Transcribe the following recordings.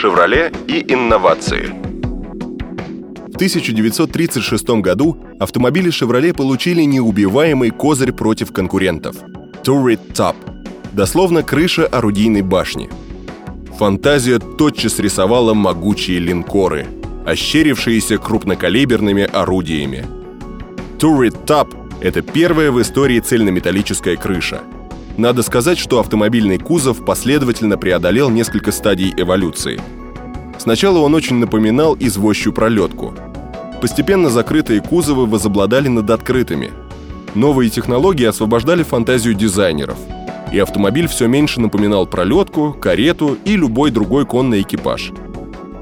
«Шевроле» и инновации. В 1936 году автомобили «Шевроле» получили неубиваемый козырь против конкурентов – Turret Top, дословно крыша орудийной башни. Фантазия тотчас рисовала могучие линкоры, ощерившиеся крупнокалиберными орудиями. Turret Top – это первая в истории цельнометаллическая крыша – надо сказать, что автомобильный кузов последовательно преодолел несколько стадий эволюции. Сначала он очень напоминал извозчую пролетку. Постепенно закрытые кузовы возобладали над открытыми. Новые технологии освобождали фантазию дизайнеров. И автомобиль все меньше напоминал пролетку, карету и любой другой конный экипаж.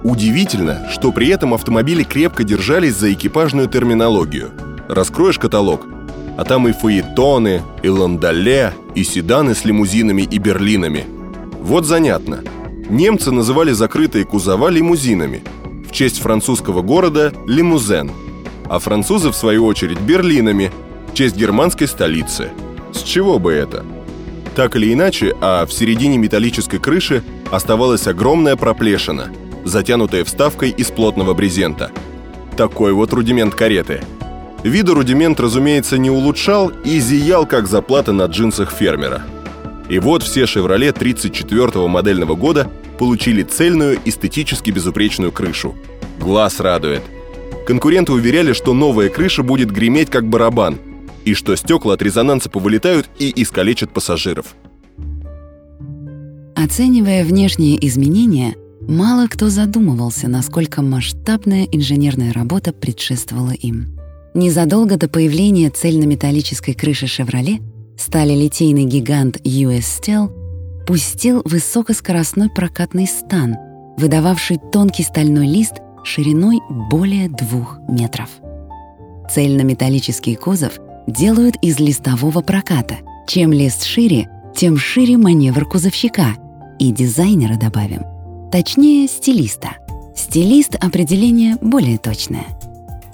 Удивительно, что при этом автомобили крепко держались за экипажную терминологию. Раскроешь каталог, а там и фаэтоны, и ландале, и седаны с лимузинами и берлинами. Вот занятно. Немцы называли закрытые кузова лимузинами. В честь французского города – лимузен. А французы, в свою очередь, берлинами – в честь германской столицы. С чего бы это? Так или иначе, а в середине металлической крыши оставалась огромная проплешина, затянутая вставкой из плотного брезента. Такой вот рудимент кареты – Вида рудимент, разумеется, не улучшал и зиял, как заплата на джинсах фермера. И вот все «Шевроле» 34-го модельного года получили цельную, эстетически безупречную крышу. Глаз радует. Конкуренты уверяли, что новая крыша будет греметь как барабан, и что стекла от резонанса повылетают и искалечат пассажиров. Оценивая внешние изменения, мало кто задумывался, насколько масштабная инженерная работа предшествовала им. Незадолго до появления цельнометаллической крыши «Шевроле» сталелитейный гигант US Steel пустил высокоскоростной прокатный стан, выдававший тонкий стальной лист шириной более двух метров. Цельнометаллический кузов делают из листового проката. Чем лист шире, тем шире маневр кузовщика. И дизайнера добавим. Точнее, стилиста. Стилист — определение более точное —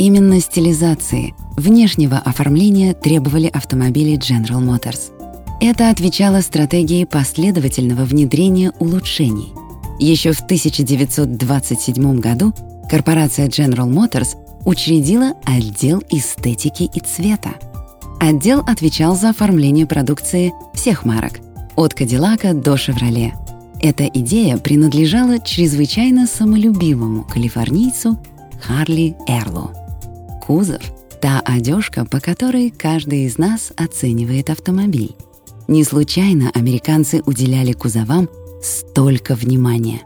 Именно стилизации, внешнего оформления требовали автомобили General Motors. Это отвечало стратегии последовательного внедрения улучшений. Еще в 1927 году корпорация General Motors учредила отдел эстетики и цвета. Отдел отвечал за оформление продукции всех марок, от Кадиллака до Шевроле. Эта идея принадлежала чрезвычайно самолюбивому калифорнийцу Харли Эрлу кузов — та одежка, по которой каждый из нас оценивает автомобиль. Не случайно американцы уделяли кузовам столько внимания.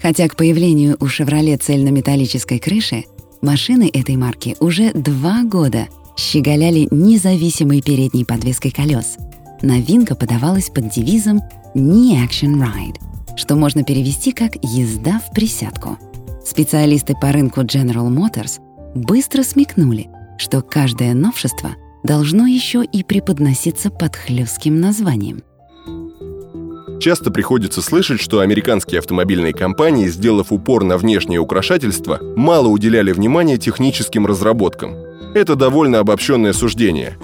Хотя к появлению у «Шевроле» цельнометаллической крыши машины этой марки уже два года щеголяли независимой передней подвеской колес. Новинка подавалась под девизом «Knee Action Ride», что можно перевести как «езда в присядку». Специалисты по рынку General Motors быстро смекнули, что каждое новшество должно еще и преподноситься под хлёстким названием. Часто приходится слышать, что американские автомобильные компании, сделав упор на внешнее украшательство, мало уделяли внимания техническим разработкам. Это довольно обобщенное суждение.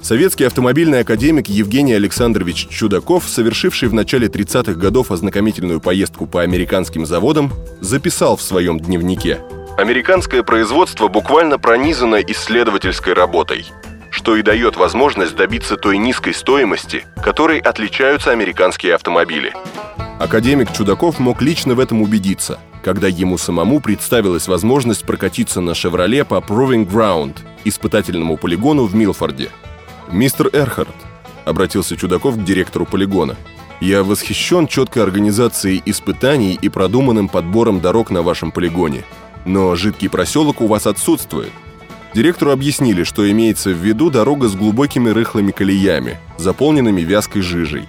Советский автомобильный академик Евгений Александрович Чудаков, совершивший в начале 30-х годов ознакомительную поездку по американским заводам, записал в своем дневнике – Американское производство буквально пронизано исследовательской работой, что и дает возможность добиться той низкой стоимости, которой отличаются американские автомобили. Академик Чудаков мог лично в этом убедиться, когда ему самому представилась возможность прокатиться на «Шевроле» по Proving Ground, испытательному полигону в Милфорде. «Мистер Эрхард», — обратился Чудаков к директору полигона, «я восхищен четкой организацией испытаний и продуманным подбором дорог на вашем полигоне. Но жидкий проселок у вас отсутствует. Директору объяснили, что имеется в виду дорога с глубокими рыхлыми колеями, заполненными вязкой жижей.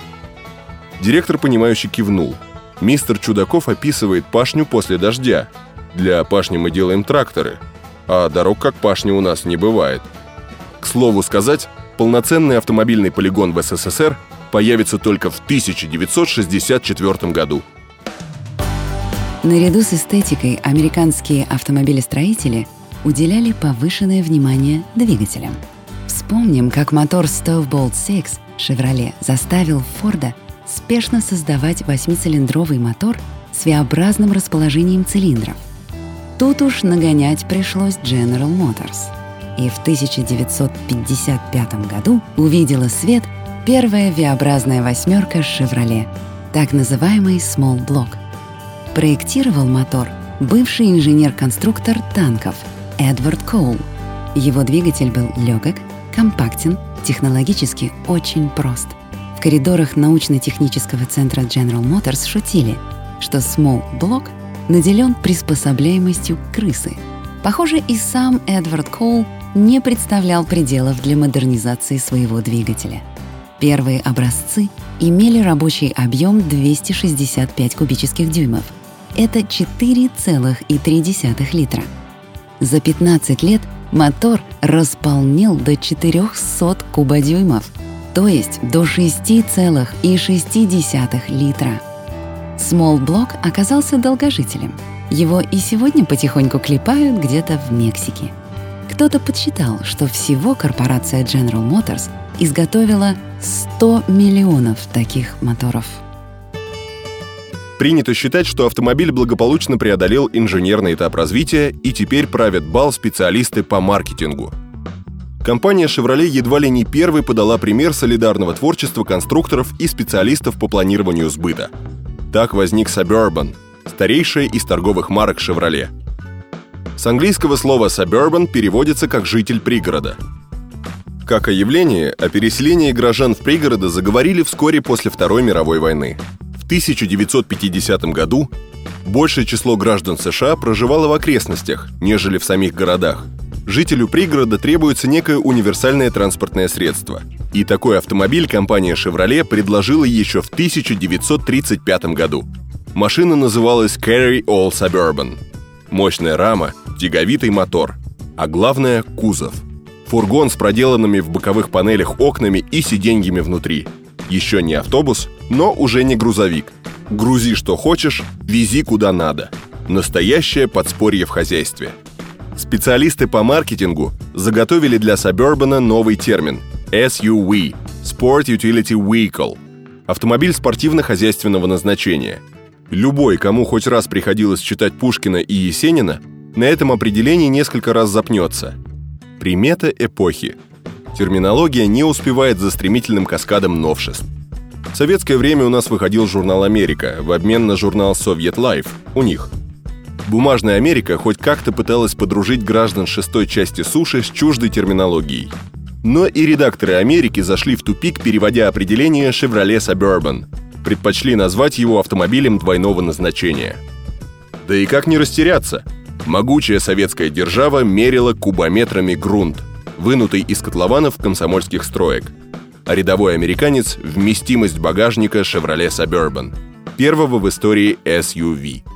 Директор, понимающе кивнул. Мистер Чудаков описывает пашню после дождя. Для пашни мы делаем тракторы, а дорог как пашни у нас не бывает. К слову сказать, полноценный автомобильный полигон в СССР появится только в 1964 году. Наряду с эстетикой американские автомобилестроители уделяли повышенное внимание двигателям. Вспомним, как мотор Stovebolt 6 Chevrolet заставил Форда спешно создавать восьмицилиндровый мотор с V-образным расположением цилиндров. Тут уж нагонять пришлось General Motors. И в 1955 году увидела свет первая V-образная восьмерка Chevrolet, так называемый Small Block. Проектировал мотор бывший инженер-конструктор танков Эдвард Коул. Его двигатель был легок, компактен, технологически очень прост. В коридорах научно-технического центра General Motors шутили, что Small Block наделен приспособляемостью крысы. Похоже, и сам Эдвард Коул не представлял пределов для модернизации своего двигателя. Первые образцы имели рабочий объем 265 кубических дюймов. Это 4,3 литра. За 15 лет мотор располнел до 400 кубодюймов, то есть до 6,6 литра. Block оказался долгожителем. Его и сегодня потихоньку клепают где-то в Мексике. Кто-то подсчитал, что всего корпорация General Motors изготовила 100 миллионов таких моторов. Принято считать, что автомобиль благополучно преодолел инженерный этап развития и теперь правят бал специалисты по маркетингу. Компания Chevrolet едва ли не первой подала пример солидарного творчества конструкторов и специалистов по планированию сбыта. Так возник Suburban, старейшая из торговых марок Chevrolet. С английского слова «suburban» переводится как «житель пригорода». Как о явлении, о переселении горожан в пригороды заговорили вскоре после Второй мировой войны – 1950 году большее число граждан США проживало в окрестностях, нежели в самих городах. Жителю пригорода требуется некое универсальное транспортное средство. И такой автомобиль компания Chevrolet предложила еще в 1935 году. Машина называлась Carry All Suburban. Мощная рама, тяговитый мотор, а главное – кузов. Фургон с проделанными в боковых панелях окнами и сиденьями внутри – еще не автобус, но уже не грузовик. Грузи что хочешь, вези куда надо. Настоящее подспорье в хозяйстве. Специалисты по маркетингу заготовили для Suburban новый термин – SUV – Sport Utility Vehicle – автомобиль спортивно-хозяйственного назначения. Любой, кому хоть раз приходилось читать Пушкина и Есенина, на этом определении несколько раз запнется. Примета эпохи – терминология не успевает за стремительным каскадом новшеств. В советское время у нас выходил журнал «Америка» в обмен на журнал «Soviet Life» у них. Бумажная Америка хоть как-то пыталась подружить граждан шестой части суши с чуждой терминологией. Но и редакторы Америки зашли в тупик, переводя определение Chevrolet Suburban. Предпочли назвать его автомобилем двойного назначения. Да и как не растеряться? Могучая советская держава мерила кубометрами грунт – вынутый из котлованов комсомольских строек. А рядовой американец – вместимость багажника Chevrolet Suburban, первого в истории SUV –